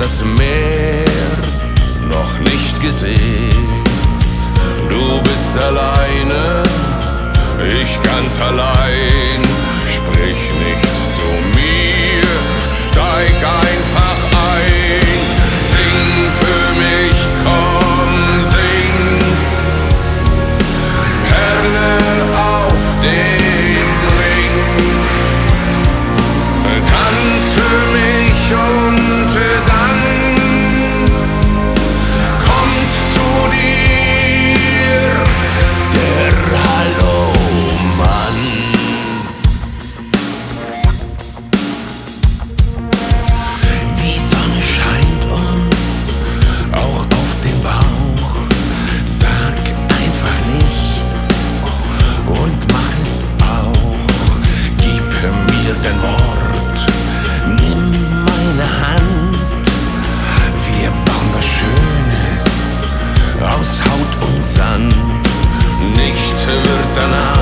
das Meer noch nicht gesehen. Du bist alleine aus Haut und Sand. Nichts wird danach.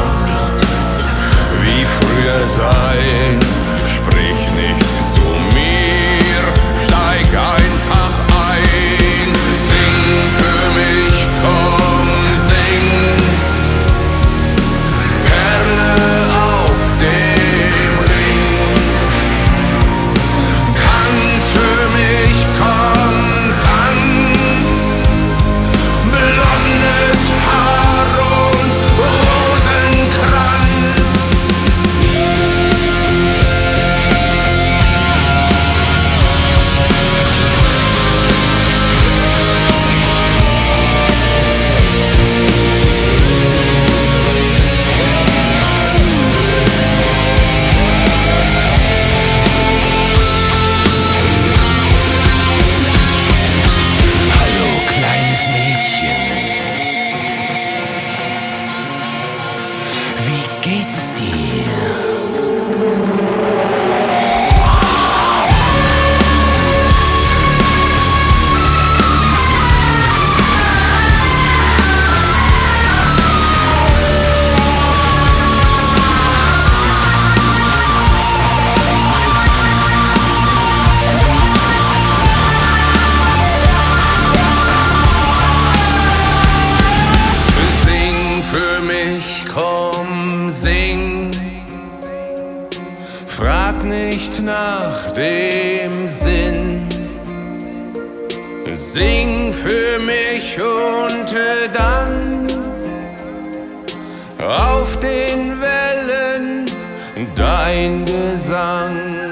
komm, sing. Frag nicht nach dem Sinn. Sing für mich und dann auf den Wellen dein Gesang.